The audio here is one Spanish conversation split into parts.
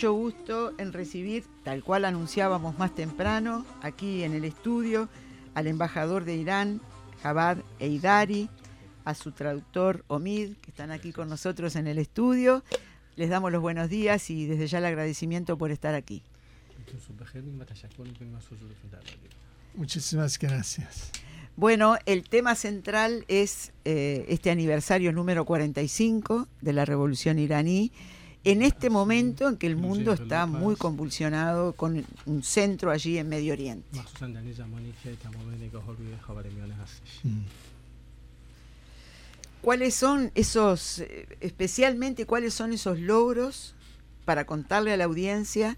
mucho gusto en recibir, tal cual anunciábamos más temprano, aquí en el estudio, al embajador de Irán, Jabad Eidari, a su traductor Omid, que están aquí con nosotros en el estudio. Les damos los buenos días y desde ya el agradecimiento por estar aquí. Muchísimas gracias. Bueno, el tema central es eh, este aniversario número 45 de la revolución iraní, en este momento en que el mundo está muy convulsionado con un centro allí en Medio Oriente. ¿Cuáles son esos, eh, especialmente cuáles son esos logros para contarle a la audiencia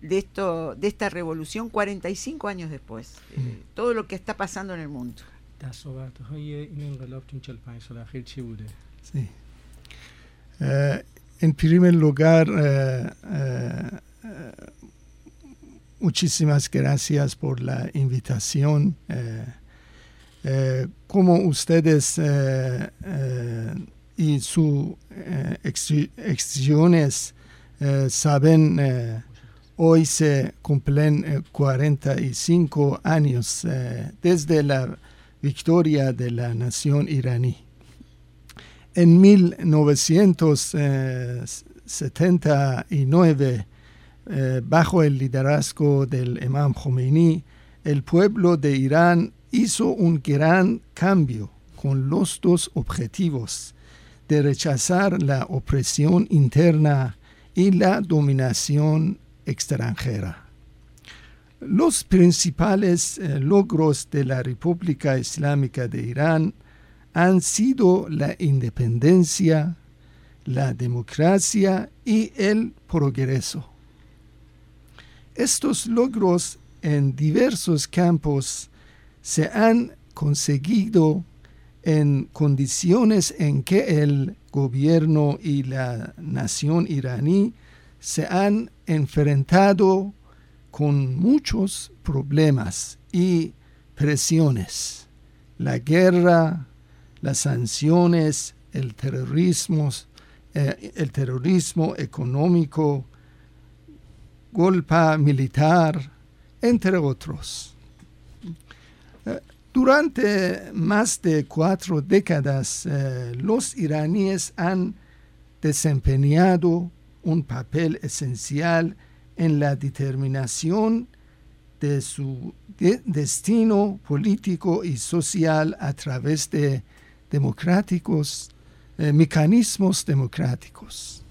de esto, de esta revolución 45 años después? Eh, todo lo que está pasando en el mundo. Sí. Eh, en primer lugar, muchísimas gracias por la invitación. Eh, como ustedes eh, eh, y sus excepciones saben, hoy se cumplen 45 años desde la victoria de la nación iraní. En 1979, bajo el liderazgo del imam Khomeini, el pueblo de Irán hizo un gran cambio con los dos objetivos de rechazar la opresión interna y la dominación extranjera. Los principales eh, logros de la República Islámica de Irán han sido la independencia, la democracia y el progreso. Estos logros en diversos campos se han conseguido en condiciones en que el gobierno y la nación iraní se han enfrentado con muchos problemas y presiones. La guerra, las sanciones, el terrorismo, eh, el terrorismo económico, golpe militar, entre otros. Durante más de cuatro décadas, eh, los iraníes han desempeñado un papel esencial en la determinación de su destino político y social a través de democráticos, eh, mecanismos democráticos.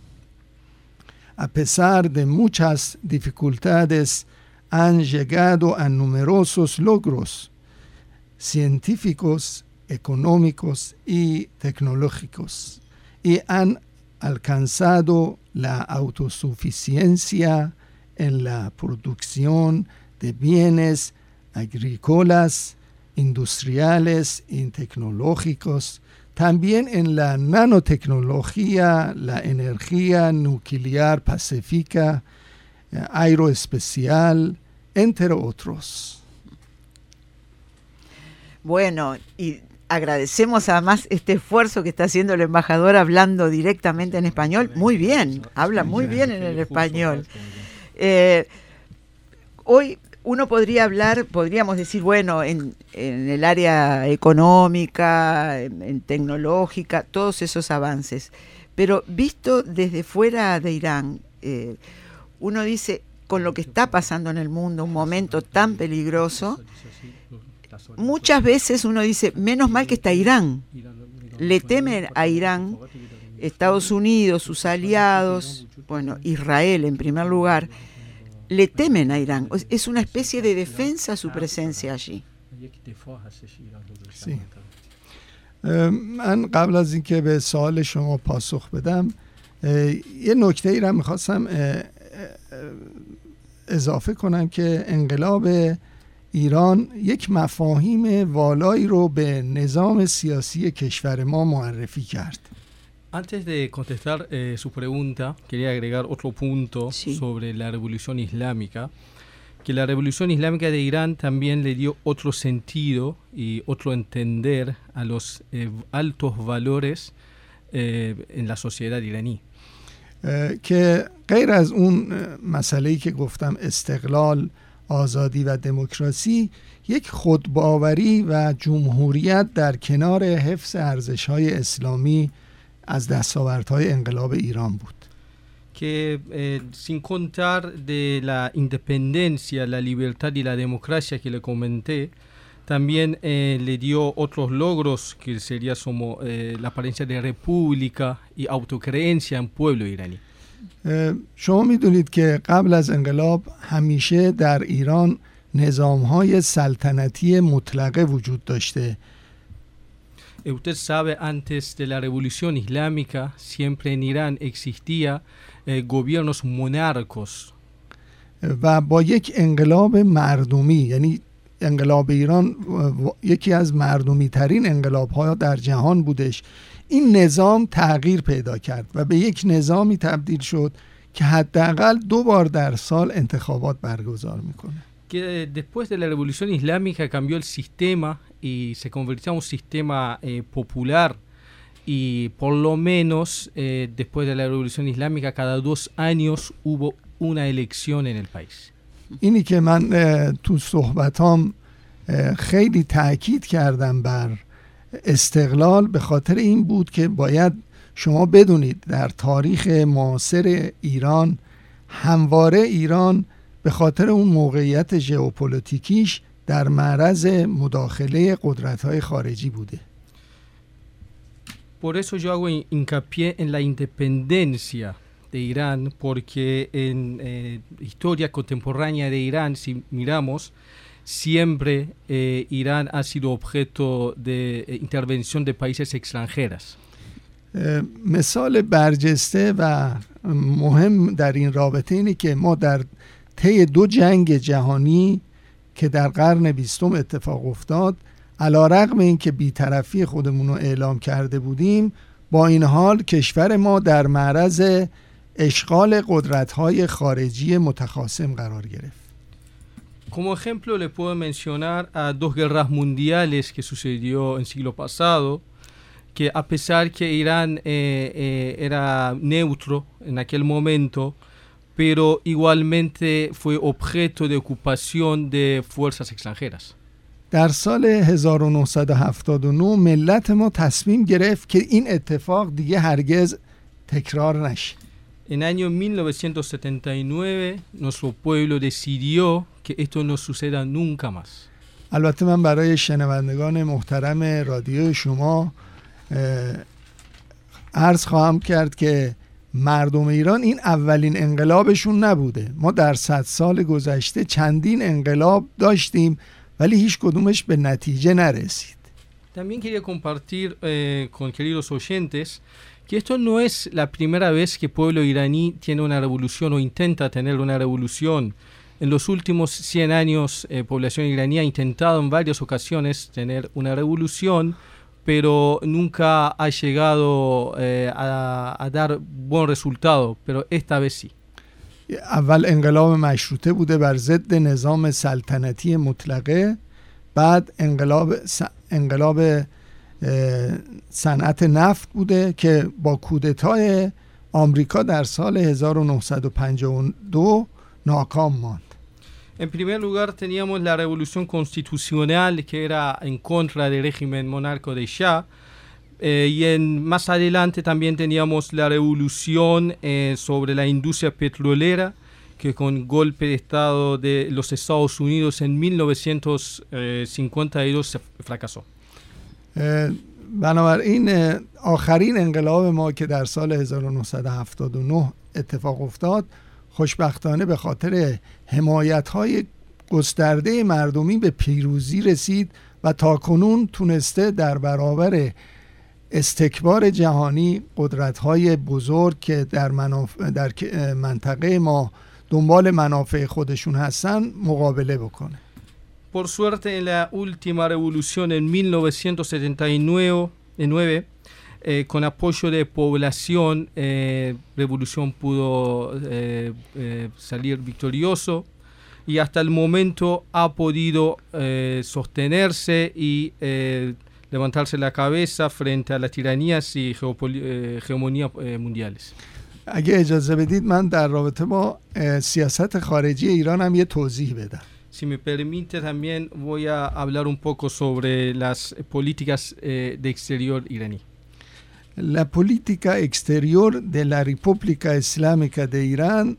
A pesar de muchas dificultades, han llegado a numerosos logros científicos, económicos y tecnológicos y han alcanzado la autosuficiencia en la producción de bienes agrícolas, industriales y tecnológicos, también en la nanotecnología, la energía nuclear pacífica, eh, aeroespacial, entre otros. Bueno, y agradecemos además este esfuerzo que está haciendo el embajador hablando directamente en español. Muy bien, habla muy bien en el español. Eh, hoy uno podría hablar, podríamos decir, bueno, en, el área económica, en, tecnológica, todos esos avances. Pero visto desde fuera de Irán, eh, uno dice, con lo que está pasando en el mundo, un momento tan peligroso, muchas veces uno dice, menos mal que está Irán. Le temen a Irán, Estados Unidos, sus aliados, bueno, Israel en primer lugar, le temen a Irán. Es una especie de defensa su presencia allí. Sí. من قبل از اینکه به سوال شما پاسخ بدم یه نکته ای را می‌خواستم اضافه کنم که انقلاب ایران یک مفاهیم والایی رو به نظام سیاسی کشور ما معرفی کرد. Antes de contestar eh, su pregunta, quería agregar otro punto sí. sobre la revolución islámica, que la revolución islámica de Irán también le dio otro sentido y otro entender a los eh, altos valores eh, en la sociedad iraní. که غیر از اون مسئله که گفتم استقلال آزادی و دموکراسی یک خودباوری و جمهوریت در کنار حفظ ارزش های اسلامی از دستاوردهای انقلاب ایران بود que eh, sin contar de la independencia, la libertad y la democracia que le comenté, también eh, le dio otros logros que sería como eh, la apariencia de república y autocreencia en pueblo iraní. شما می‌دونید که قبل از انقلاب همیشه در ایران نظام های سلطنتی مطلقه وجود داشته Usted sabe, antes de la revolución islámica, siempre en Irán existía eh, gobiernos monarcos. و با یک انقلاب مردمی یعنی انقلاب ایران یکی از مردمی ترین انقلاب ها در جهان بودش این نظام تغییر پیدا کرد و به یک نظامی تبدیل شد که حداقل دو بار در سال انتخابات برگزار می‌کنه que después de la revolución islámica cambió el sistema y se convirtió en un sistema eh, popular y por lo menos eh, después de la revolución islámica cada dos años hubo una elección en el país. اینی که من تو صحبتام خیلی تاکید کردم بر استقلال به خاطر این بود که باید شما بدونید در تاریخ معاصر ایران همواره ایران به خاطر اون موقعیت ژئوپلیتیکیش در معرض مداخله قدرت‌های خارجی بوده. Por eso yo hago hincapié en la independencia de Irán, porque en eh, historia contemporánea de Irán, si miramos, siempre eh, Irán ha sido objeto de eh, intervención de países extranjeras. مثال برجسته و مهم در این رابطه اینه که ما در طی دو جنگ جهانی که در قرن بیستم اتفاق افتاد علا رقم این که بیطرفی خودمون رو اعلام کرده بودیم با این حال کشور ما در معرض اشغال قدرت های خارجی متخاصم قرار گرفت. Como ejemplo le puedo mencionar a dos guerras mundiales que sucedió en siglo pasado, que a pesar que Irán eh, eh, era neutro en aquel momento, pero igualmente fue objeto de ocupación de fuerzas extranjeras. در سال 1979 ملت ما تصمیم گرفت که این اتفاق دیگه هرگز تکرار نشه. En año 1979 nuestro pueblo decidió que esto no suceda nunca más. البته من برای شنوندگان محترم رادیو شما عرض خواهم کرد که مردم ایران این اولین انقلابشون نبوده ما در صد سال گذشته چندین انقلاب داشتیم ولی هیچ کدومش به نتیجه نرسید También quería compartir eh, con queridos oyentes que esto no es la primera vez que el pueblo iraní tiene una revolución o intenta tener una revolución. En los últimos 100 años, la eh, población iraní ha intentado en varias ocasiones tener una revolución, Pero nunca ha llegado eh, a, a, dar buen resultado, pero esta vez sí. اول انقلاب مشروطه بوده بر ضد نظام سلطنتی مطلقه بعد انقلاب انقلاب صنعت نفت بوده که با کودتای آمریکا در سال 1952 ناکام ماند En primer lugar teníamos la revolución constitucional que era en contra del régimen monarco de Shah. Eh, y en, más adelante también teníamos la revolución eh, sobre la industria petrolera, que con golpe de Estado de los Estados Unidos en 1952 fracasó. بنابراین آخرین انقلاب ما که در سال 1979 اتفاق افتاد خوشبختانه به خاطر حمایت های گسترده مردمی به پیروزی رسید و تاکنون تونسته در برابر استکبار جهانی قدرت های بزرگ که در, در منطقه ما دنبال منافع خودشون هستن مقابله بکنه. Por suerte en la última revolución en 1979 eh, con apoyo de población, eh, Revolución pudo eh, eh, salir victorioso y hasta el momento ha podido eh, sostenerse y eh, levantarse la cabeza frente a las tiranías y geopoli- eh, hegemonías eh, mundiales. اگه اجازه بدید من در رابطه با سیاست خارجی ایران هم یه توضیح بدم Si me permite también voy a hablar un poco sobre las políticas eh, de exterior iraní. La política exterior de la República Islámica de Irán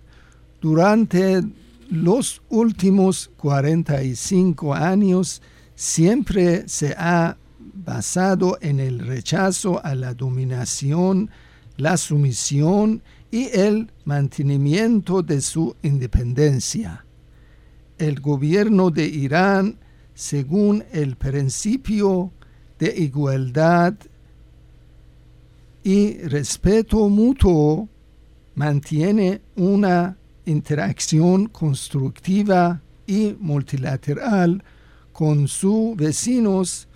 durante los últimos 45 años siempre se ha basado en el rechazo a la dominación, la sumisión y el mantenimiento de su independencia. El gobierno de Irán, según el principio de igualdad y respeto mutuo, mantiene una interacción constructiva y multilateral con sus vecinos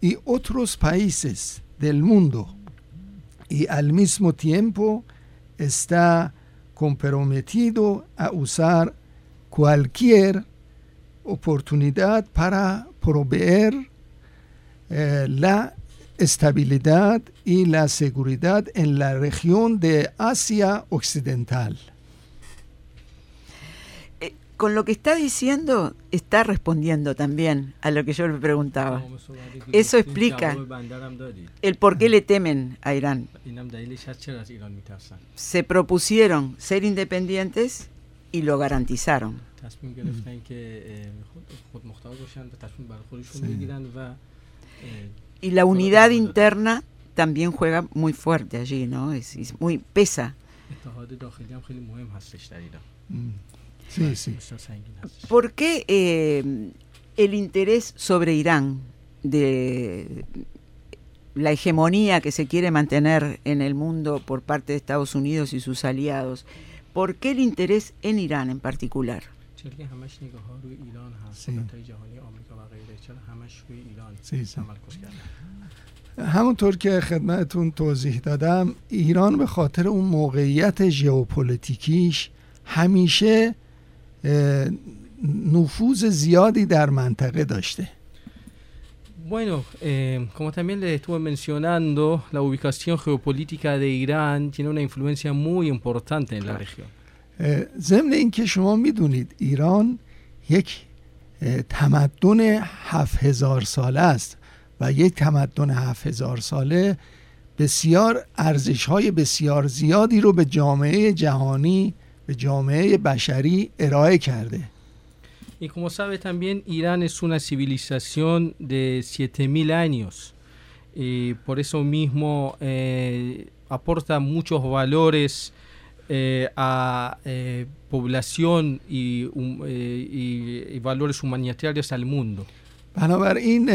y otros países del mundo. Y al mismo tiempo está comprometido a usar cualquier oportunidad para proveer eh, la estabilidad y la seguridad en la región de Asia Occidental. con lo que está diciendo, está respondiendo también a lo que yo le preguntaba. Eso explica el por qué le temen a Irán. Se propusieron ser independientes y lo garantizaron. Y la unidad interna también juega muy fuerte allí, ¿no? Es, es muy pesa. Sí, sí. ¿Por qué eh, el interés sobre Irán de la hegemonía que se quiere mantener en el mundo por parte de Estados Unidos y sus aliados? ¿Por qué el interés en Irán en particular? همونطور که خدمتون توضیح دادم ایران به خاطر اون موقعیت ژئوپلیتیکیش همیشه نفوذ زیادی در منطقه داشته Bueno, eh, como también les estuve mencionando, la ubicación geopolítica de Irán tiene una influencia muy importante en la región. ضمن اینکه شما می‌دونید ایران یک تمدن هفت هزار ساله است و یک تمدن هفت هزار ساله بسیار ارزش های بسیار زیادی رو به جامعه جهانی به جامعه بشری ارائه کرده Y como sabe también, Irán es una civilización de 7000 años. Y por eso mismo eh, aporta muchos valores eh, a eh, población y, um, y, y valores humanitarios al mundo. بنابراین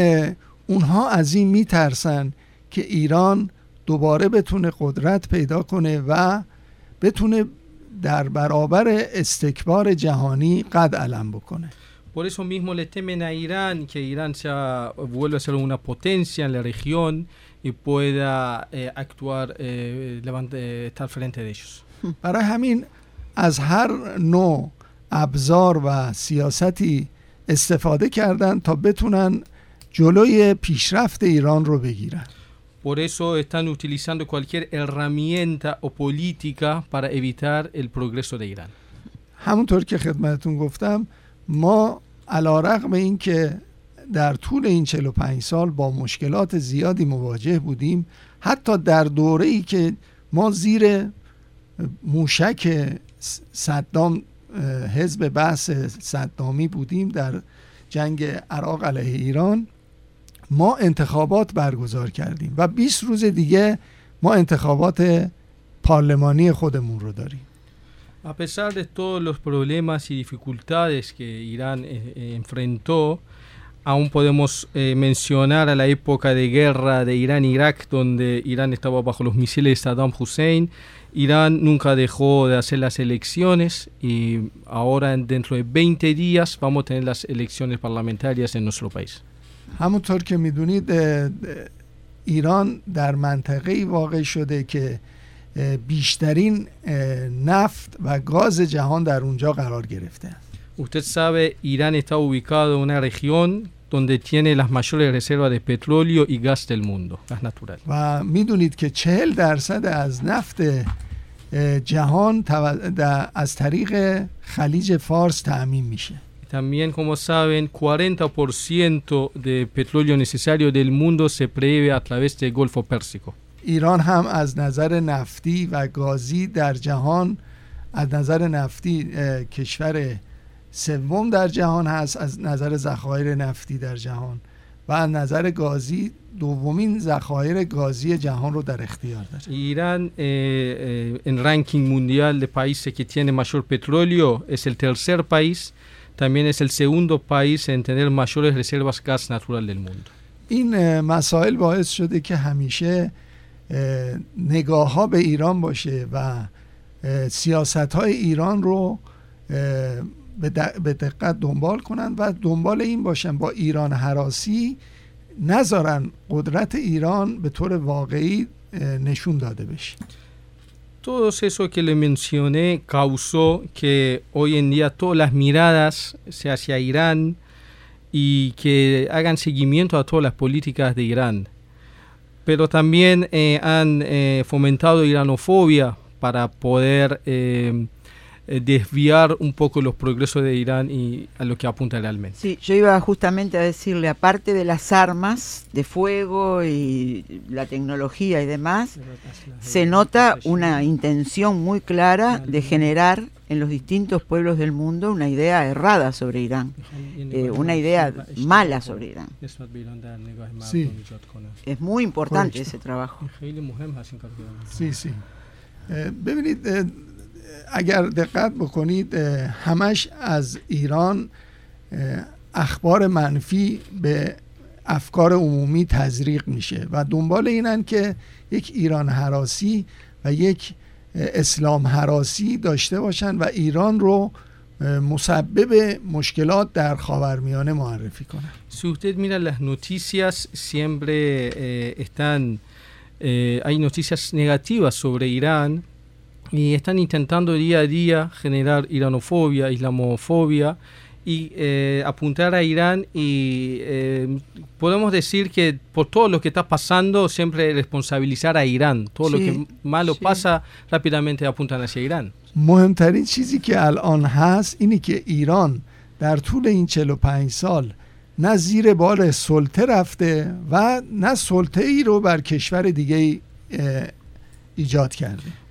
اونها از این میترسن که ایران دوباره بتونه قدرت پیدا کنه و بتونه در برابر استکبار جهانی قد علم بکنه Por eso mismo le temen a Irán que Irán sea, vuelva a ser una potencia en la región y pueda eh, actuar, eh, levante, estar frente de ellos. برای همین از هر نوع ابزار و سیاستی استفاده کردن تا بتونن جلوی پیشرفت ایران رو بگیرن. Por eso están utilizando cualquier herramienta o política para evitar el progreso de Irán. همونطور که خدمتون گفتم ما علا رقم این که در طول این 45 سال با مشکلات زیادی مواجه بودیم حتی در دوره ای که ما زیر موشک صدام حزب بحث صدامی بودیم در جنگ عراق علیه ایران ما انتخابات برگزار کردیم و 20 روز دیگه ما انتخابات پارلمانی خودمون رو داریم A pesar de todos los problemas y dificultades que Irán eh, enfrentó, aún podemos eh, mencionar a la época de guerra de Irán-Irak, donde Irán estaba bajo los misiles de Saddam Hussein. Irán nunca dejó de hacer las elecciones y ahora dentro de 20 días vamos a tener las elecciones parlamentarias en nuestro país. همونطور که میدونید ایران در منطقه واقع شده که بیشترین نفت و گاز جهان در اونجا قرار گرفته Usted sabe, Irán está ubicado en una región donde tiene las mayores reservas de petróleo y gas del mundo, gas natural. و میدونید که 40 درصد از نفت جهان از طریق خلیج فارس تأمین میشه También, como saben, 40% de petróleo necesario del mundo se prevé a través del Golfo Pérsico. ایران هم از نظر نفتی و گازی در جهان از نظر نفتی کشور سوم در جهان هست از نظر ذخایر نفتی در جهان و از نظر گازی دومین ذخایر گازی جهان رو در اختیار داره. ایران en ranking mundial de países que tiene mayor petróleo es el tercer país también es el segundo país en tener mayores reservas gas natural del mundo این مسائل باعث شده که همیشه نگاه ها به ایران باشه و سیاست های ایران رو به دقت دنبال کنن و دنبال این باشن با ایران حراسی نذارن قدرت ایران به طور واقعی نشون داده بشه Todo eso que le mencioné causó que hoy en día todas las miradas se hacia Irán y que hagan seguimiento a todas las políticas de Irán. Pero también eh, han eh, fomentado iranofobia para poder eh, eh, desviar un poco los progresos de Irán y a lo que apunta realmente. Sí, yo iba justamente a decirle, aparte de las armas de fuego y la tecnología y demás, se nota una intención muy clara de generar en los distintos pueblos del mundo una idea errada sobre Irán, eh, una idea mala sobre Irán. Sí. Es muy importante ese trabajo. Sí, sí. اگر دقت بکنید همش از ایران اخبار منفی به افکار عمومی تزریق میشه و دنبال اینن که یک ایران حراسی و یک اسلام حراسی داشته باشن و ایران رو مسبب مشکلات در خاورمیانه معرفی کنن. Si usted mira las noticias siempre eh, están eh, sobre Irán y están intentando día a día generar iranofobia, islamofobia y eh, apuntar a Irán y eh, podemos decir que por todo lo que está pasando siempre responsabilizar a Irán. Todo lo que malo pasa rápidamente apuntan hacia Irán. مهمترین چیزی که الان هست اینه که ایران در طول این 45 سال نه زیر بار سلطه رفته و نه سلطه ای رو بر کشور دیگه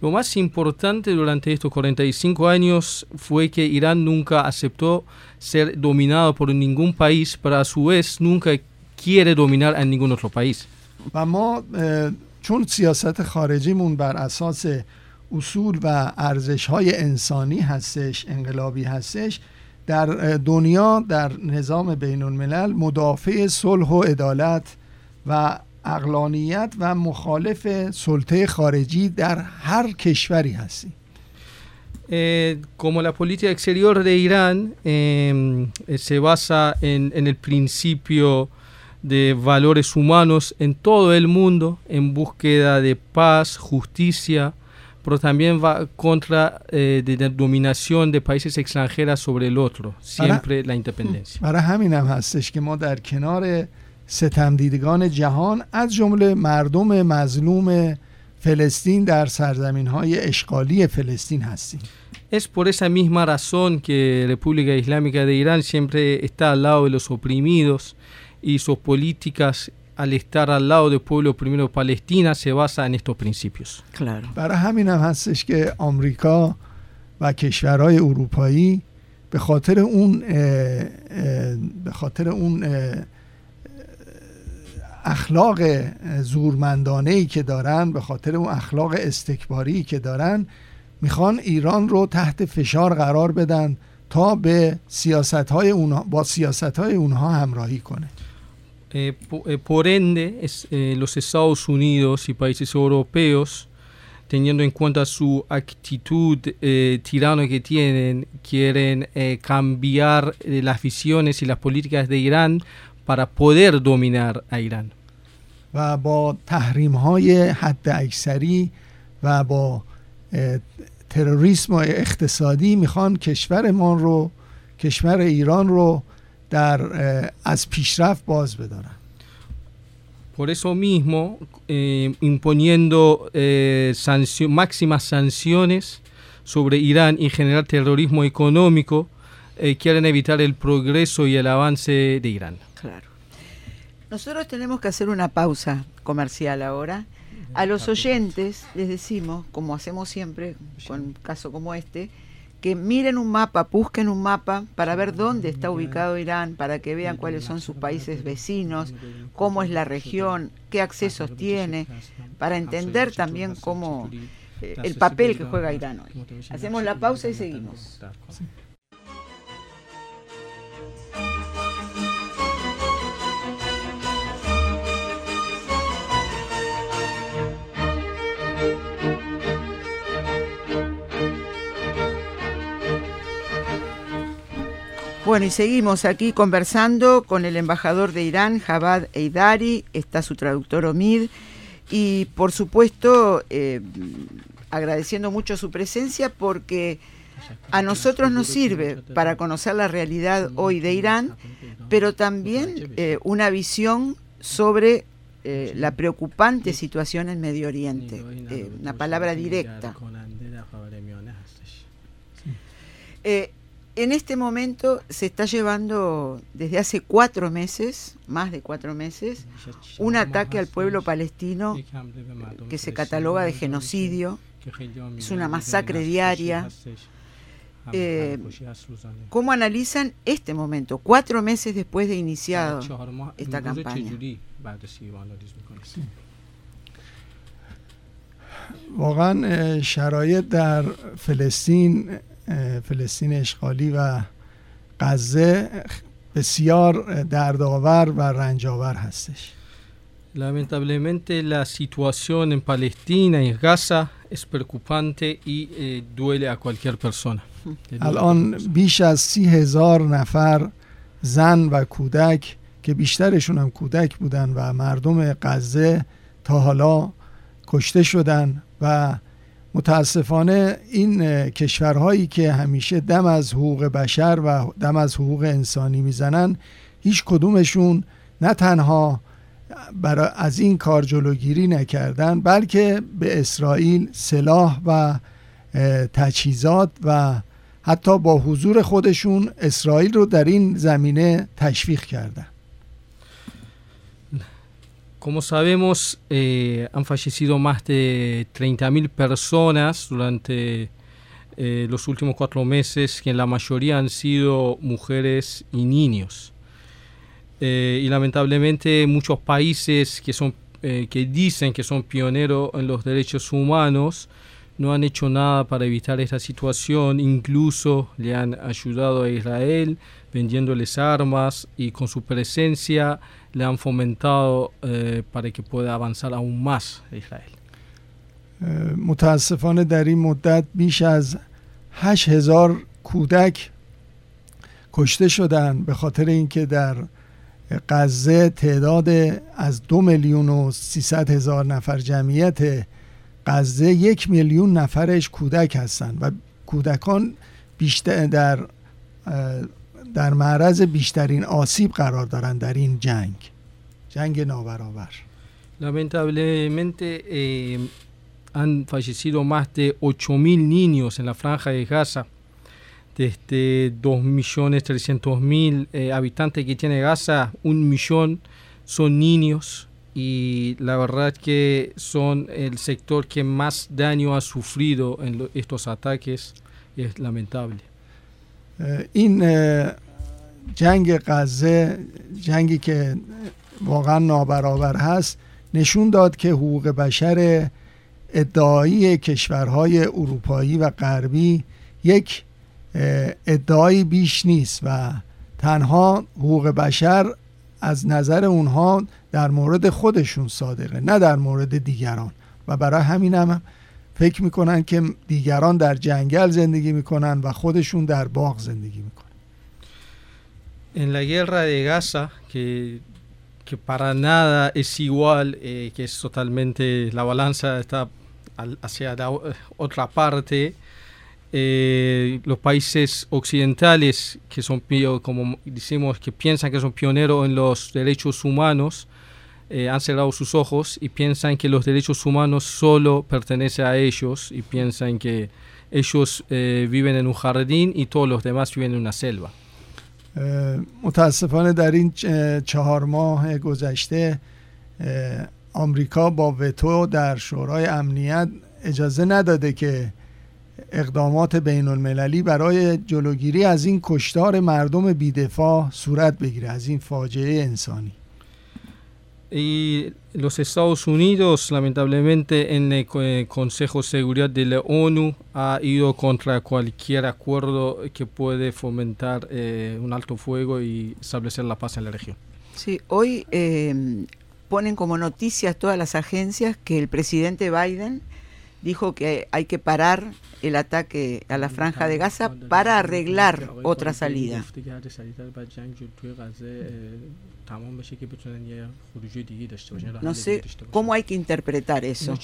Lo más importante durante estos 45 años fue que Irán nunca aceptó ser dominado por ningún país, pero a su vez nunca quiere dominar a ningún otro país. و ما چون سیاست خارجیمون بر اساس اصول و ارزش های انسانی هستش انقلابی هستش در دنیا در نظام بین الملل مدافع صلح و عدالت و اقلانیت و مخالف سلطه خارجی در هر کشوری هستی Eh, como la política exterior de Irán eh, se basa en, en, el principio de valores humanos en todo el mundo, en búsqueda de paz, justicia, pero también va contra eh, de la dominación de países extranjeros sobre el otro, siempre la independencia. برای همین هم هستش که ما در کنار ستمدیدگان جهان از جمله مردم مظلوم فلسطین در سرزمین های اشغالی فلسطین هستیم Es por esa misma razón que República Islámica de Irán siempre está al lado de los oprimidos y sus políticas al estar al lado del pueblo oprimido de Palestina se basa en estos principios. Claro. برای همین هم هستش که آمریکا و کشورهای اروپایی به خاطر اون به خاطر اون اخلاق زورمندانه ای که دارن به خاطر اون اخلاق استکباری که دارن می‌خوان ایران رو تحت فشار قرار بدن تا به سیاست های اونها با سیاست های اونها همراهی کنه por ende, eh, los Estados Unidos y países europeos, teniendo en cuenta su actitud eh, tirano que tienen, quieren eh, cambiar eh, las visiones y las políticas de Irán para poder dominar a Irán. و با تحریم های حد اکثری و با تروریسم و اقتصادی میخوان کشورمان رو کشور ایران رو در از پیشرفت باز بدارن Por eso mismo, eh, imponiendo eh, máximas sanciones sobre Irán y generar terrorismo económico, eh, quieren evitar el progreso y el avance de Irán. Claro. Nosotros tenemos que hacer una pausa comercial ahora. A los oyentes les decimos, como hacemos siempre con un caso como este, que miren un mapa, busquen un mapa para ver dónde está ubicado Irán, para que vean cuáles son sus países vecinos, cómo es la región, qué accesos tiene, para entender también cómo eh, el papel que juega Irán hoy. Hacemos la pausa y seguimos. Bueno, y seguimos aquí conversando con el embajador de Irán, Javad Eidari, está su traductor Omid, y por supuesto eh, agradeciendo mucho su presencia porque a nosotros nos sirve para conocer la realidad hoy de Irán, pero también eh, una visión sobre eh, la preocupante situación en Medio Oriente, una palabra directa. En este momento se está llevando desde hace cuatro meses, más de cuatro meses, un ataque al pueblo palestino que se cataloga de genocidio. Es una masacre diaria. Eh, ¿Cómo analizan este momento, cuatro meses después de iniciado esta campaña? فلسطین اشغالی و غزه بسیار دردآور و رنجاور هستش Lamentablemente la situación en Palestina y Gaza es preocupante y eh, duele a cualquier persona. الان بیش از سی هزار نفر زن و کودک که بیشترشون هم کودک بودن و مردم غزه تا حالا کشته شدن و متاسفانه این کشورهایی که همیشه دم از حقوق بشر و دم از حقوق انسانی می‌زنن هیچ کدومشون نه تنها برای از این کار جلوگیری نکردن بلکه به اسرائیل سلاح و تجهیزات و حتی با حضور خودشون اسرائیل رو در این زمینه تشویق کردن. Como sabemos, eh, han fallecido más de 30.000 personas durante eh, los últimos cuatro meses, que en la mayoría han sido mujeres y niños. Eh, y lamentablemente muchos países que, son, que dicen que son pioneros en los derechos humanos no han hecho nada para evitar esta situación, incluso le han ayudado a Israel vendiéndoles armas y con su presencia le han fomentado eh, para que pueda avanzar aún más Israel. متاسفانه در این مدت بیش از 8000 کودک کشته شدن به خاطر اینکه در غزه تعداد از دو میلیون و سیصد هزار نفر جمعیت غزه یک میلیون نفرش کودک هستند و کودکان بیشتر در در معرض بیشترین آسیب قرار دارند در این جنگ جنگ نابرابر Lamentablemente eh, han fallecido más de 8.000 niños en la franja de Gaza. Desde 2.300.000 eh, habitantes que tiene Gaza, un millón son niños y la verdad que son el sector que más daño ha sufrido en estos ataques. Es lamentable. این جنگ غزه جنگی که واقعا نابرابر هست نشون داد که حقوق بشر ادعایی کشورهای اروپایی و غربی یک ادعایی بیش نیست و تنها حقوق بشر از نظر اونها در مورد خودشون صادقه نه در مورد دیگران. و برای همین هم فکر می‌کنن که دیگران در جنگل زندگی می‌کنن و خودشون در باغ زندگی می‌کنن. En la guerra de Gaza, que, para nada es igual, eh, que es totalmente, la balanza está hacia la otra parte, eh, los países occidentales que son, como decimos, que piensan que son pioneros en los derechos humanos, eh, han cerrado sus ojos y piensan que los derechos humanos solo pertenecen a ellos y piensan que ellos eh, viven en un jardín y todos los demás viven en una selva. متاسفانه در این چهار ماه گذشته آمریکا با وتو در شورای امنیت اجازه نداده که اقدامات بین المللی برای جلوگیری از این کشتار مردم بیدفاع صورت بگیره از این فاجعه انسانی. Y los Estados Unidos, lamentablemente, en el Consejo de Seguridad de la ONU ha ido contra cualquier acuerdo que puede fomentar eh, un alto fuego y establecer la paz en la región. Sí, hoy eh, ponen como noticias todas las agencias que el presidente Biden dijo que hay que parar el ataque a la franja de Gaza para arreglar otra salida. No sé cómo hay que interpretar eso.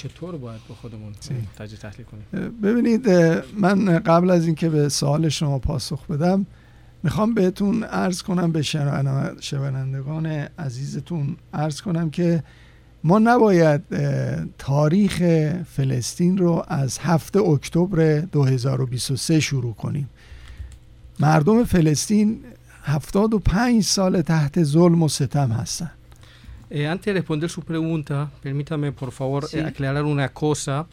ببینید من قبل از اینکه به سوال شما پاسخ بدم میخوام بهتون عرض کنم به شنوندگان عزیزتون عرض کنم که ما نباید تاریخ فلسطین رو از هفت اکتبر 2023 شروع کنیم مردم فلسطین 75 سال تحت ظلم و ستم هستن Eh, antes de responder su pregunta, permítame por favor sí. aclarar una cosa.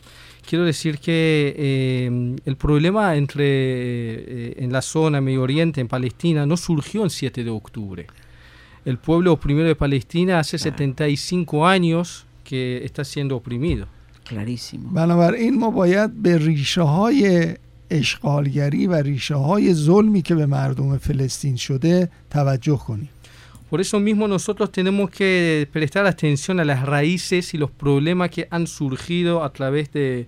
Quiero decir que eh, el problema entre eh, en la zona Medio Oriente, en Palestina, no surgió el 7 de octubre. el pueblo primero de Palestina hace 75 años que está siendo oprimido. Clarísimo. بنابراین ما باید به ریشه های اشغالگری و ریشه های ظلمی که به مردم فلسطین شده توجه کنیم. Por eso mismo nosotros tenemos que prestar atención a las raíces y los problemas que han surgido a través de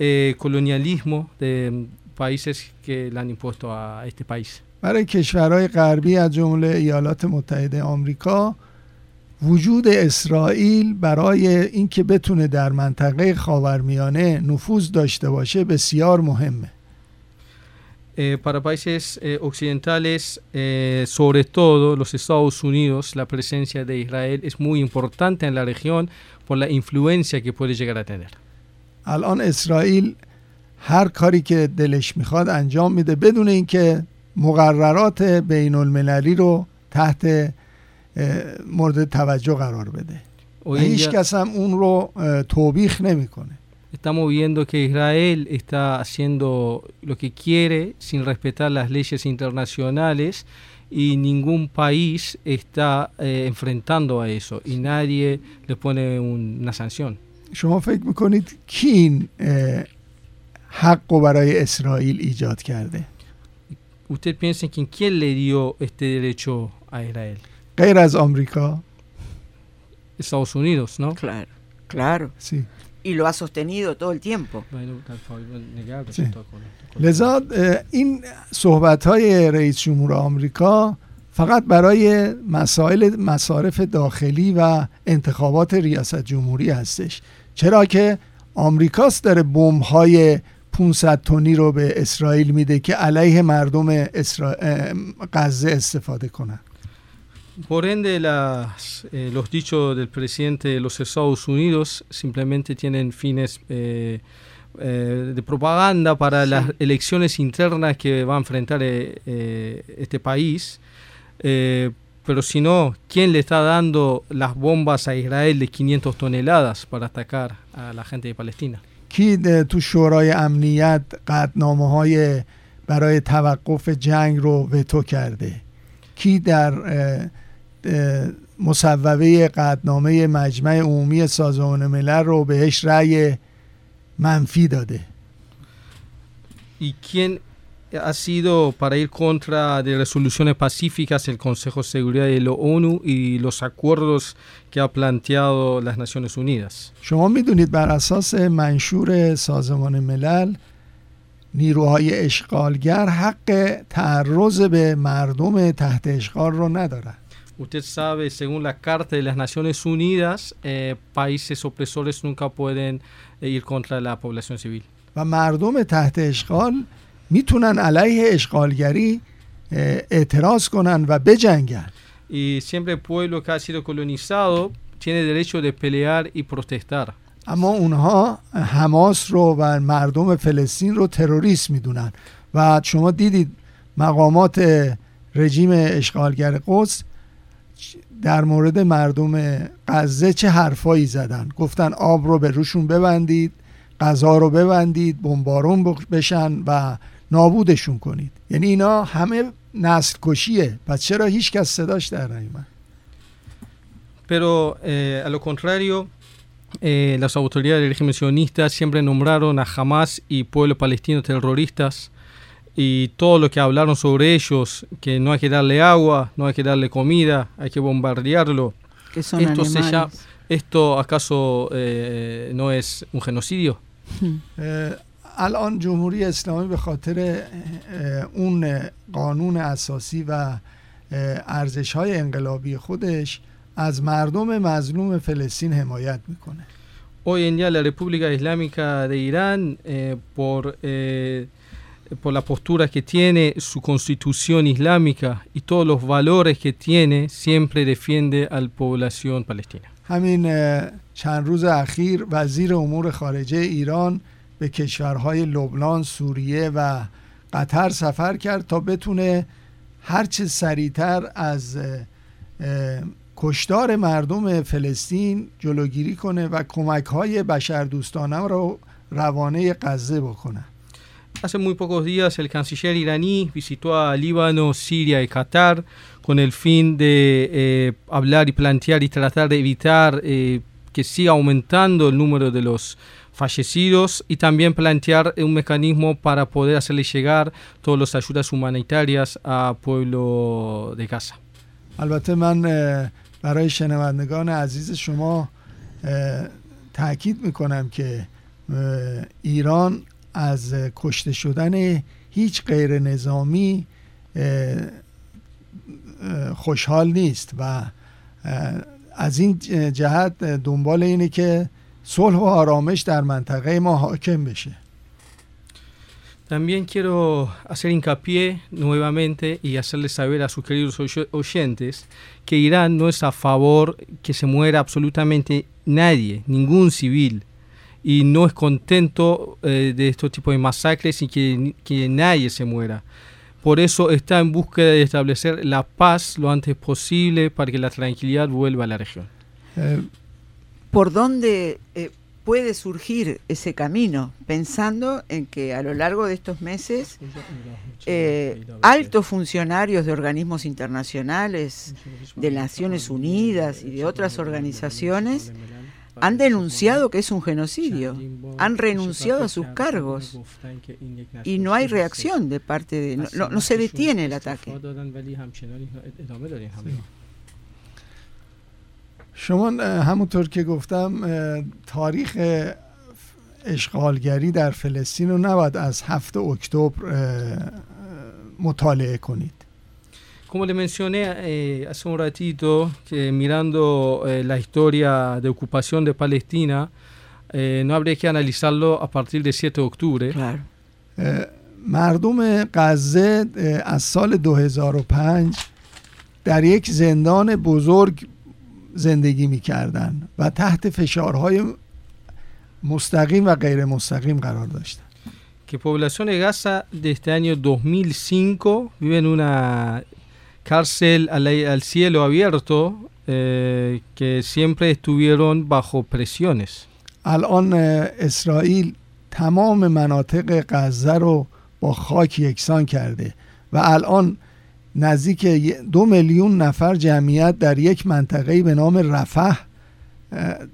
eh, colonialismo de países que le han impuesto a este país. برای کشورهای غربی از جمله ایالات متحده آمریکا وجود اسرائیل برای اینکه بتونه در منطقه خاورمیانه نفوذ داشته باشه بسیار مهمه. Eh, para países eh, occidentales, eh, sobre todo los Estados Unidos, la presencia de Israel es muy importante en la región por la influencia que puede llegar a tener. الان اسرائیل هر کاری که دلش می‌خواد انجام میده بدون اینکه مقررات بین المللی رو تحت مورد توجه قرار بده و هیچ کس هم اون رو توبیخ نمی‌کنه Estamos viendo que Israel está haciendo lo que quiere sin respetar las leyes internacionales y ningún país está eh, enfrentando a eso y nadie le pone un, una sanción. شما فکر می‌کنید کی این حق برای اسرائیل ایجاد کرده؟ ¿Usted piensa que quién le dio este derecho a Israel? غیر از آمریکا Estados Unidos, ¿no? Claro, claro. Sí. Y lo ha sostenido todo el tiempo. Sí. لذا این صحبت های رئیس جمهور آمریکا فقط برای مسائل مصارف داخلی و انتخابات ریاست جمهوری هستش چرا که آمریکاست داره بمب های 500 تونی رو به اسرائیل میده که علیه مردم اسرا... غزه استفاده کنن Por ende, las, eh, los dichos del presidente de los Estados Unidos simplemente tienen fines eh, eh, de propaganda para sí. las elecciones internas que va a enfrentar este país. pero si no, ¿quién le está dando las bombas a Israel de 500 toneladas para atacar a la gente de Palestina? کی تو شورای امنیت قدنامه های برای توقف جنگ رو وتو کرده؟ کی در مصوبه قدنامه مجمع عمومی سازمان ملل رو بهش رأی منفی داده؟ ¿Y quién ha sido para ir contra de resoluciones pacíficas el Consejo de Seguridad de la ONU y los acuerdos que ha planteado las Naciones Unidas. شما میدونید بر اساس منشور سازمان ملل نیروهای اشغالگر حق تعرض به مردم تحت اشغال رو ندارن. Usted sabe, según la Carta de las Naciones Unidas, eh, países opresores nunca pueden eh, ir contra la población civil. و مردم تحت اشغال می‌تونن علیه اشغالگری اعتراض کنن و بجنگن. Y siempre el pueblo que ha sido colonizado tiene derecho de pelear y protestar. اما اونها حماس رو و مردم فلسطین رو تروریست می‌دونن. و شما دیدید مقامات رژیم اشغالگر قدس در مورد مردم غزه چه حرفایی زدن. گفتن آب رو به روشون ببندید غذا رو ببندید بمبارون بشن و نابودشون کنید یعنی اینا همه نسل کشیه پس چرا هیچ کس صداش در نیومد Pero eh, a lo contrario, eh, las autoridades del régimen sionista siempre nombraron a Hamas y pueblo palestino terroristas y todo lo que hablaron sobre ellos, que no hay que darle agua, no hay que darle comida, hay que bombardearlo. Que son esto, se animales. llama- ¿Esto acaso eh, no es un genocidio? الان جمهوری اسلامی به خاطر اون قانون اساسی و ارزش های انقلابی خودش از مردم مظلوم فلسطین حمایت می‌کنه Hoy en día la República Islámica de Irán, eh, por, eh, por la postura que tiene, su constitución islámica y todos los valores que tiene, siempre defiende a la población palestina. همین چند روز اخیر وزیر امور خارجه ایران به کشورهای لبنان، سوریه و قطر سفر کرد تا بتونه هرچه سریعتر از کشتار مردم فلسطین جلوگیری کنه و کمک های بشردوستانه رو روانه غزه بکنه Hace muy pocos días el canciller iraní visitó a Líbano, Siria y Qatar con el fin de eh, hablar y plantear y tratar de evitar eh, que siga aumentando el número de los fallecidos y también plantear un mecanismo para poder hacerle llegar todas las ayudas humanitarias al pueblo de Gaza. البته من برای شنوندگان عزیز شما تاکید می‌کنم که ایران از کشته شدن هیچ غیر نظامی خوشحال نیست و از این جهت دنبال اینه که صلح و آرامش در منطقه ما حاکم بشه También quiero hacer hincapié nuevamente y hacerles saber a sus queridos oy- oyentes que Irán no es a favor que se muera absolutamente nadie, ningún civil, y no es contento eh, de estos tipos de masacres y que, ni- que nadie se muera. Por eso está en búsqueda de establecer la paz lo antes posible para que la tranquilidad vuelva a la región. اه، ¿Por dónde eh, puede surgir ese camino? Pensando en que a lo largo de estos meses eh, altos funcionarios de organismos internacionales, de Naciones Unidas y de otras organizaciones han denunciado que es un genocidio, han renunciado a sus cargos y no hay reacción de parte de... No, se detiene el ataque. شما همونطور که گفتم تاریخ اشغالگری در فلسطین رو نباید از هفته اکتبر مطالعه کنید Como le mencioné eh, hace un ratito, que mirando eh, la historia de ocupación de Palestina, eh, no habría que analizarlo a partir del 7 de octubre. Claro. مردم غزه از سال 2005 در یک زندان بزرگ زندگی می‌کردن و تحت فشارهای مستقیم و غیر مستقیم قرار داشتن Que población de Gaza de este año 2005 vive en una cárcel al, al cielo abierto eh, que siempre estuvieron bajo presiones. الان اسرائیل تمام مناطق غزه رو با خاک یکسان کرده و الان نزدیک دو میلیون نفر جمعیت در یک منطقه به نام رفح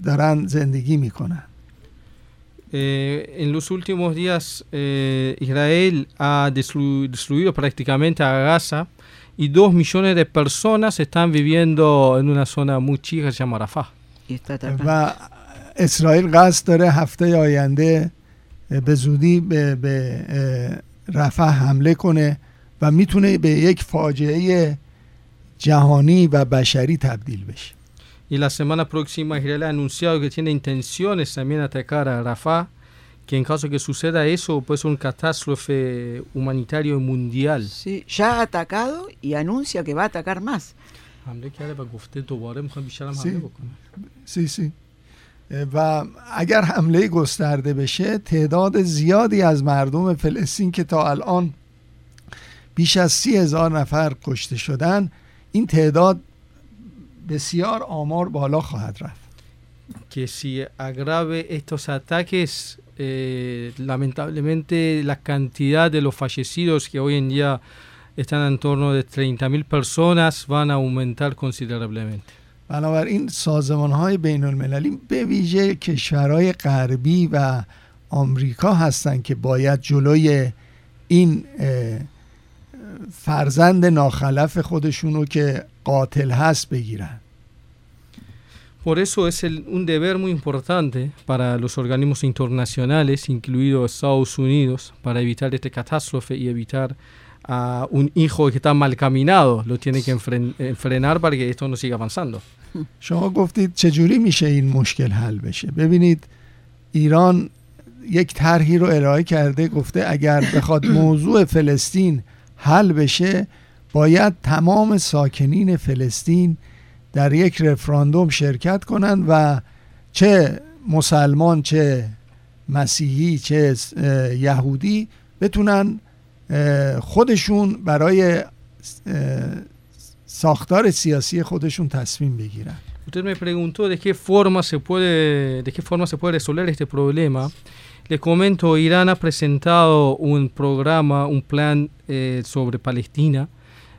دارن زندگی می‌کنن Eh, en los últimos días eh, Israel ha destru- destruido prácticamente a Gaza y dos millones de personas están viviendo en una zona muy chica que se llama Rafah. Y está atacando. و اسرائیل قصد داره هفته آینده به زودی به, به رفح حمله کنه و می‌تونه به یک فاجعه جهانی و بشری تبدیل بشه Y la semana próxima Israel ha anunciado que tiene intenciones también de atacar a Rafah, que en caso que suceda eso puede ser una catástrofe humanitaria y mundial. Sí, ya ha atacado y anuncia que va a atacar más. بکنه سی سی و اگر حمله گسترده بشه تعداد زیادی از مردم فلسطین که تا الان بیش از سی هزار نفر کشته شدن این تعداد بسیار آمار بالا خواهد رفت که si agrave estos ataques eh, lamentablemente la cantidad de los fallecidos que hoy en día están en torno de 30.000 personas van a aumentar considerablemente بنابراین سازمان های بین المللی به ویژه کشورهای غربی و آمریکا هستند که باید جلوی این فرزند ناخلف خودشونو که قاتل هست بگیرن Por eso es el, un deber muy importante para los organismos internacionales, incluidos Estados Unidos, para evitar esta catástrofe y evitar a un hijo que está mal caminado. Lo tiene que enfren, frenar para que esto no siga avanzando. شما گفتید چجوری میشه این مشکل حل بشه ببینید ایران یک طرحی رو ارائه کرده گفته اگر بخواد موضوع فلسطین حل بشه باید تمام ساکنین فلسطین در یک رفراندوم شرکت کنند و چه مسلمان چه مسیحی چه یهودی بتونن خودشون برای ساختار سیاسی خودشون تصمیم بگیرن Usted me preguntó de qué forma se puede de qué forma se puede resolver este problema. Le comento, Irán ha presentado un programa, un plan eh, sobre Palestina,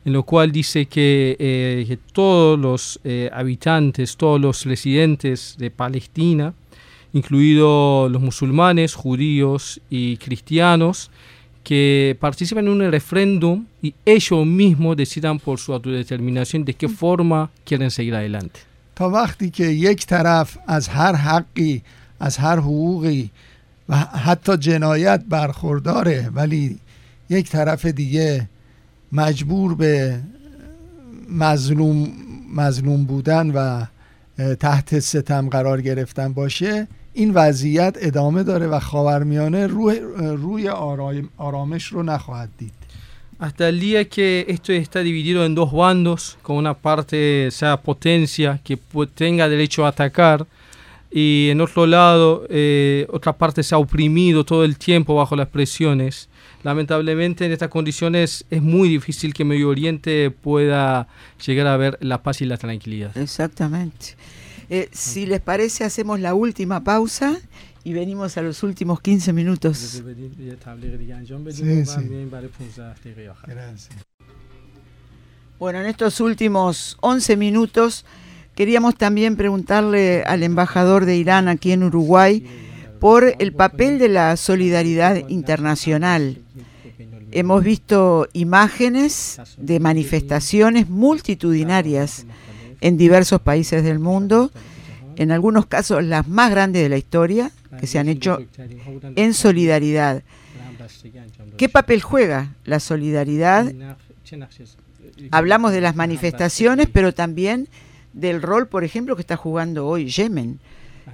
en lo cual dice que, eh, que todos los eh, habitantes, todos los residentes de Palestina, incluidos los musulmanes, judíos y cristianos, que participen en un referéndum y ellos mismos decidan por su autodeterminación de qué forma quieren seguir adelante. و حتی جنایت برخورداره ولی یک طرف دیگه مجبور به مظلوم مظلوم بودن و تحت ستم قرار گرفتن باشه این وضعیت ادامه داره و خاورمیانه روی, روی آرامش رو نخواهد دید. Hasta el día que esto está dividido en dos bandos, con una parte sea potencia que tenga derecho a atacar y en otro lado eh, otra parte se ha oprimido todo el tiempo bajo las presiones. Lamentablemente en estas condiciones es muy difícil que Medio Oriente pueda llegar a ver la paz y la tranquilidad. Exactamente. Eh, si les parece hacemos la última pausa y venimos a los últimos 15 minutos. Sí, sí. Bueno, en estos últimos 11 minutos queríamos también preguntarle al embajador de Irán aquí en Uruguay por el papel de la solidaridad internacional. Hemos visto imágenes de manifestaciones multitudinarias en diversos países del mundo, en algunos casos las más grandes de la historia, que se han hecho en solidaridad. ¿Qué papel juega la solidaridad? Hablamos de las manifestaciones, pero también del rol, por ejemplo, que está jugando hoy Yemen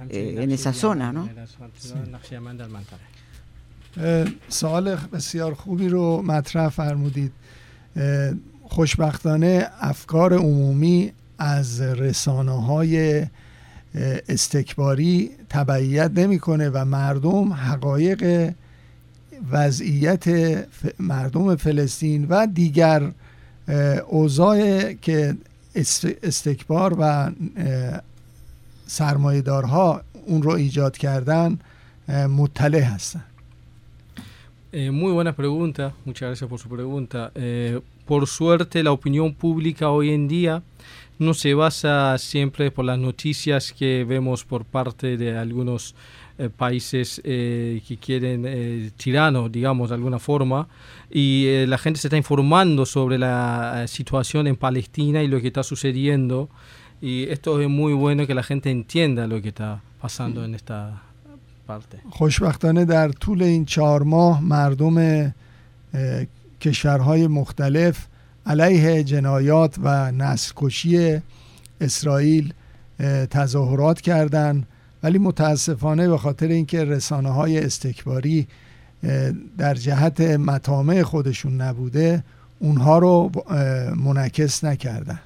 eh, en esa zona, ¿no? سوال بسیار خوبی رو مطرح فرمودید. خوشبختانه افکار عمومی از رسانه های استکباری تبعیت نمی‌کنه و مردم حقایق وضعیت مردم فلسطین و دیگر اوضاع که استکبار و سرمایهدارها اون رو ایجاد کردن مطلع هستن Eh, muy buena pregunta, muchas gracias por su pregunta. Eh, por suerte la opinión pública hoy en día no se basa siempre por las noticias que vemos por parte de algunos eh, países eh, que quieren eh, tiranos, digamos, de alguna forma, y eh, la gente se está informando sobre la situación en Palestina y lo que está sucediendo, y esto es muy bueno que la gente entienda lo que está pasando en esta parte. خوشبختانه در طول این چهار ماه مردم کشورهای مختلف علیه جنایات و نسل اسرائیل تظاهرات کردند ولی متاسفانه به خاطر اینکه رسانه های استکباری در جهت مطامع خودشون نبوده اونها رو منعکس نکردن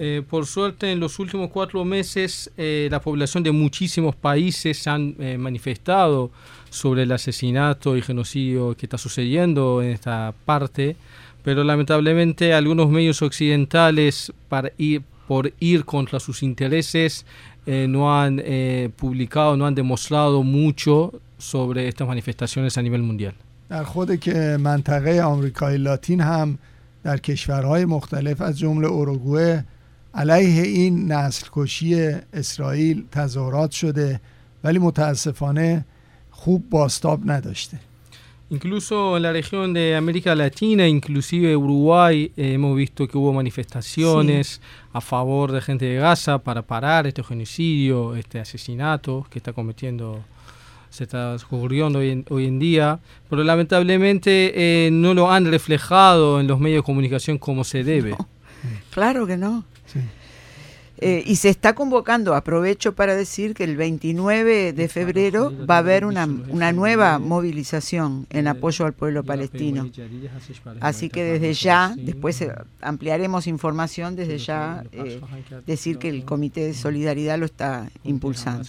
Eh, por suerte, en los últimos cuatro meses, eh, la población de muchísimos países han eh, manifestado sobre el asesinato y genocidio que está sucediendo en esta parte, pero lamentablemente algunos medios occidentales, para ir, por ir contra sus intereses, no han publicado, no han demostrado mucho sobre estas manifestaciones a nivel mundial. در خود که منطقه آمریکای لاتین هم در کشورهای مختلف از جمله اوروگوئه علیه این نسل کشی اسرائیل تظاهرات شده ولی متاسفانه خوب باستاب نداشته Incluso en la región de América Latina, inclusive Uruguay, eh, hemos visto que hubo manifestaciones sí. a favor de gente de Gaza para parar este genocidio, este asesinato que está cometiendo, se está ocurriendo hoy en, hoy en día, pero lamentablemente eh, no lo han reflejado en los medios de comunicación como se debe. No, claro que no. Eh, y se está convocando, aprovecho para decir que el 29 de febrero va a haber una, una nueva movilización en apoyo al pueblo palestino. Así que desde ya, después eh, ampliaremos información, desde ya eh, decir que el Comité de Solidaridad lo está impulsando.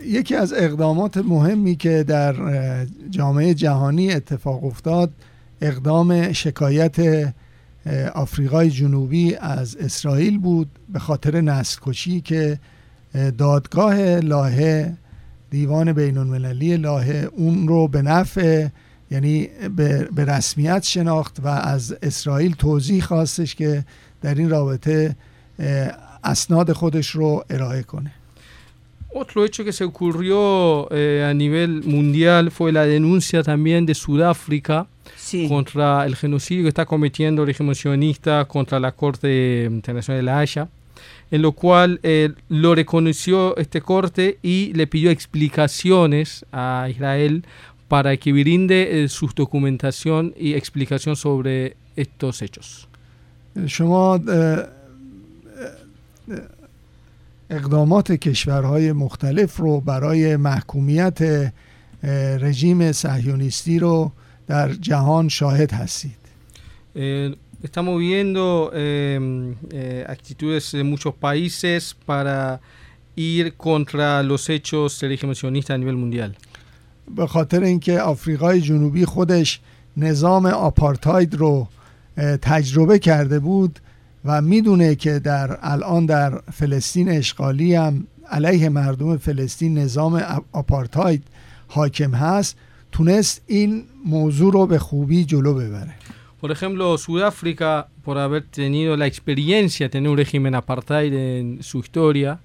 یکی از اقدامات مهمی که در جامعه جهانی اتفاق افتاد اقدام شکایت آفریقای جنوبی از اسرائیل بود به خاطر نسل کشی که دادگاه لاهه دیوان بین المللی لاهه اون رو به نفع یعنی به رسمیت شناخت و از اسرائیل توضیح خواستش که در این رابطه اسناد خودش رو ارائه کنه. Otro hecho que se ocurrió eh, a nivel mundial fue la denuncia también de Sudáfrica. sí. contra el genocidio que está cometiendo el régimen sionista contra la Corte Internacional de la Haya, en lo cual eh, lo reconoció este corte y le pidió explicaciones a Israel para que brinde eh, su documentación y explicación sobre estos hechos. شما اقدامات کشورهای مختلف رو برای محکومیت رژیم صهیونیستی رو در جهان شاهد هستید estamos viendo eh, eh, actitudes de muchos países para ir contra los hechos del régimen sionista a nivel mundial. به خاطر اینکه آفریقای جنوبی خودش نظام آپارتاید رو تجربه کرده بود و می‌دونه که در الان در فلسطین اشغالی هم علیه مردم فلسطین نظام آپارتاید حاکم هست تونست این موضوع رو به خوبی جلو ببره Por ejemplo, Sudáfrica, por haber tenido la experiencia de tener un régimen apartheid en su historia,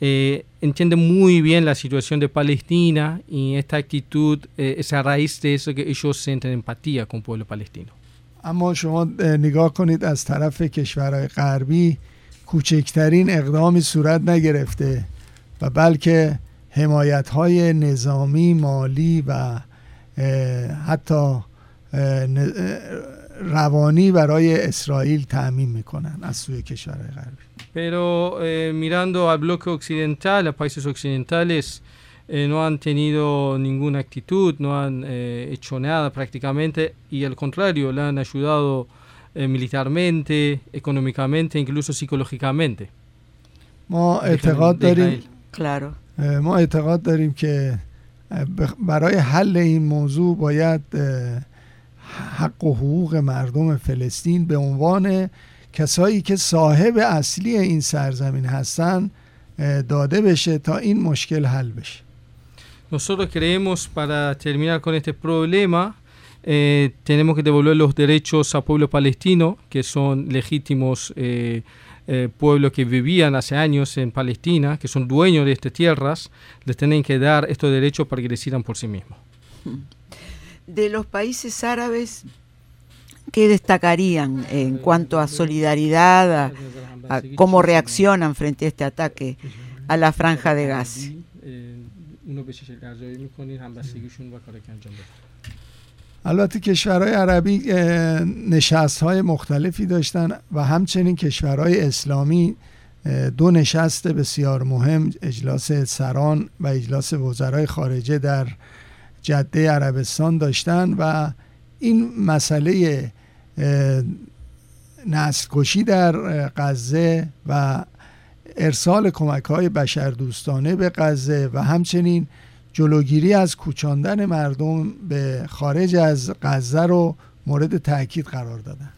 eh, entiende muy bien la situación de Palestina y esta actitud eh, es a raíz de eso que ellos sienten empatía con el pueblo palestino. اما شما نگاه کنید از طرف کشورهای غربی کوچکترین اقدامی صورت نگرفته و بلکه حمایت های نظامی مالی و حتی روانی برای اسرائیل تأمین میکنن از سوی کشورهای غربی Pero eh, mirando al bloque occidental, a países occidentales, eh, no han tenido ninguna actitud, no han eh, hecho nada prácticamente y al contrario, le han ayudado eh, militarmente, económicamente, incluso psicológicamente. ما اعتقاد داریم claro. ما اعتقاد داریم که برای حل این موضوع باید حق و حقوق مردم فلسطین به عنوان کسایی که صاحب اصلی این سرزمین هستن داده بشه تا این مشکل حل بشه Nosotros creemos, para terminar con este problema, eh, tenemos que devolver los derechos al pueblo palestino, que son legítimos eh, eh, pueblos que vivían hace años en Palestina, que son dueños de estas tierras, les tienen que dar estos derechos para que decidan por sí mismos. De los países árabes, ¿qué destacarían en cuanto a solidaridad, a, a cómo reaccionan frente a este ataque a la franja de Gaza? البته کشورهای عربی نشست های مختلفی داشتن و همچنین کشورهای اسلامی دو نشست بسیار مهم اجلاس سران و اجلاس وزرای خارجه در جده عربستان داشتن و این مسئله نسل کشی در غزه و ارسال کمک های بشردوستانه به غزه و همچنین جلوگیری از کوچاندن مردم به خارج از غزه رو مورد تاکید قرار دادن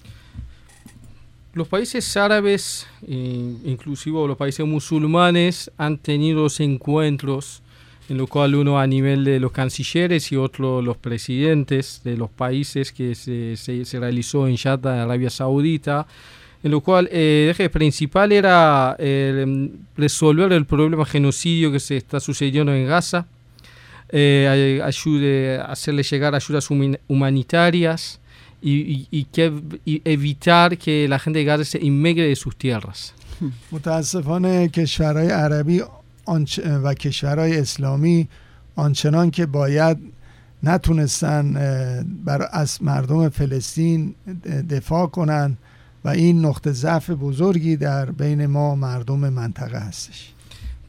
Los países árabes, inclusive los países musulmanes, han tenido encuentros en lo cual uno a nivel de los cancilleres y otro los presidentes de los países que se, se, realizó en Jeddah, Arabia Saudita, en lo cual el eje principal era resolver el problema genocidio que se está sucediendo en Gaza, eh, ayude, hacerle llegar ayudas humanitarias y, y, que, y evitar que la gente de Gaza se inmigre de sus tierras. متاسفانه کشورهای عربی و کشورهای اسلامی آنچنان که باید نتونستن بر از مردم فلسطین دفاع کنند و این نقطه ضعف بزرگی در بین ما مردم منطقه هستش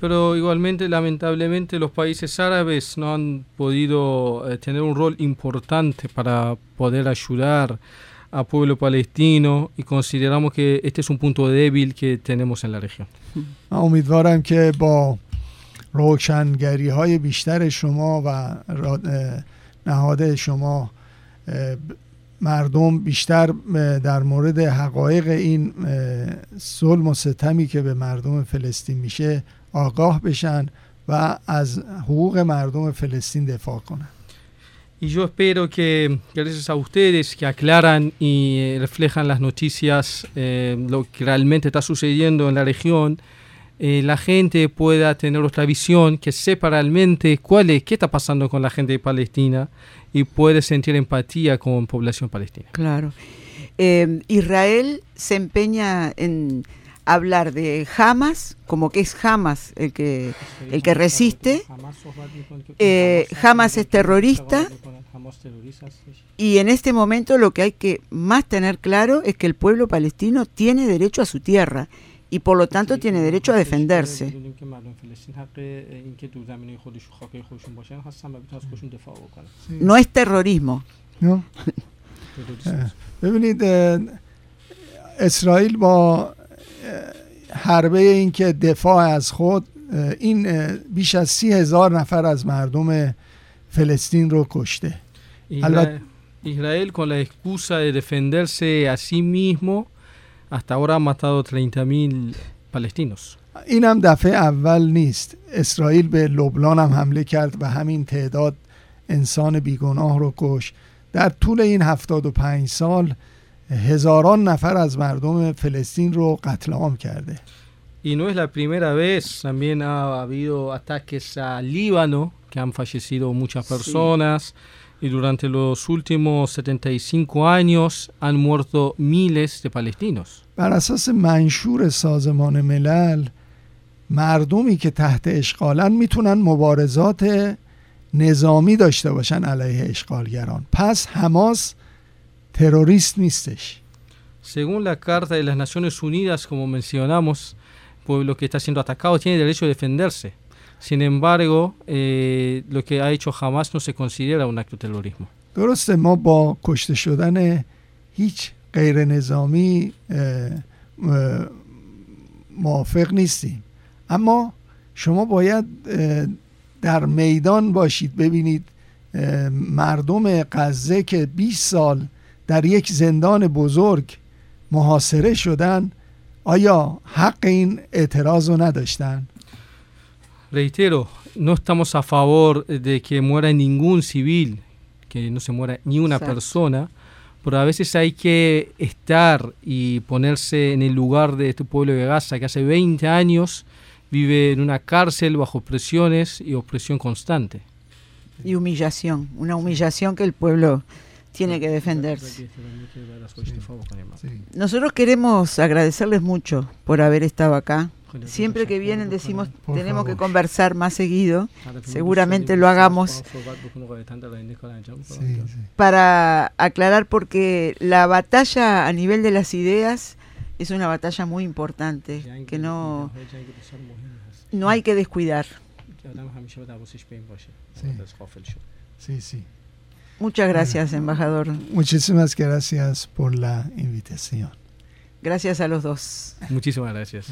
Pero igualmente, lamentablemente, los países árabes no han podido eh, tener un rol importante para poder ayudar al pueblo palestino y consideramos que este es un punto débil que tenemos en la región. امیدوارم که با روشنگری های بیشتر شما و نهاد شما مردم بیشتر در مورد حقایق این ظلم و ستمی که به مردم فلسطین میشه آگاه بشن و از حقوق مردم فلسطین دفاع کنن Y yo espero que, gracias a ustedes que aclaran y reflejan las noticias, eh, lo que realmente está sucediendo en la región, eh, la gente pueda tener otra visión, que sepa realmente cuál es, qué está pasando con la gente de Palestina y puede sentir empatía con población palestina. Claro. Eh, Israel se empeña en hablar de Hamas, como que es Hamas el que, el que resiste. Eh, Hamas es terrorista. Y en este momento lo que hay que más tener claro es que el pueblo palestino tiene derecho a su tierra y por lo tanto tiene derecho a defenderse. No es terrorismo. No. اسرائیل حربه این که دفاع از خود این بیش از سی هزار نفر از مردم فلسطین رو کشته. Israel con la excusa de defenderse a sí mismo hasta ahora ha matado 30.000 palestinos. این هم دفعه اول نیست. اسرائیل به لبنان هم حمله کرد و همین تعداد انسان بیگناه رو کش. در طول این 75 سال هزاران نفر از مردم فلسطین رو قتل عام کرده Y no es la primera vez, también ha habido ataques a Líbano, que han fallecido muchas personas, y durante los últimos 75 años han muerto miles de palestinos. بر اساس منشور سازمان ملل مردمی که تحت اشغالن می‌تونن مبارزات نظامی داشته باشن علیه اشغالگران پس حماس terrorist نیستش Según la Carta de las Naciones Unidas, como mencionamos, el pueblo que está siendo atacado tiene derecho a defenderse. Sin embargo, eh, lo que ha hecho Hamas no se considera un acto de terrorismo. درسته ما با کشته شدن هیچ غیر نظامی موافق نیستیم اما شما باید در میدان باشید ببینید مردم غزه که 20 سال در یک زندان بزرگ محاصره شدن آیا حق این اعتراض رو نداشتن؟ Reitero, no estamos a favor de que muera ningún civil, que no se muera ni una Exacto. persona, pero a veces hay que estar y ponerse en el lugar de este pueblo de Gaza que hace 20 años vive en una cárcel bajo presiones y opresión constante. Y humillación, una humillación que el pueblo tiene que defenderse. Nosotros queremos agradecerles mucho por haber estado acá. Siempre que vienen decimos tenemos que conversar más seguido. Seguramente lo hagamos. para aclarar porque la batalla a nivel de las ideas es una batalla muy importante que no no hay que descuidar. Sí, sí. Muchas gracias, embajador. Muchísimas gracias por la invitación. Gracias a los dos. Muchísimas gracias.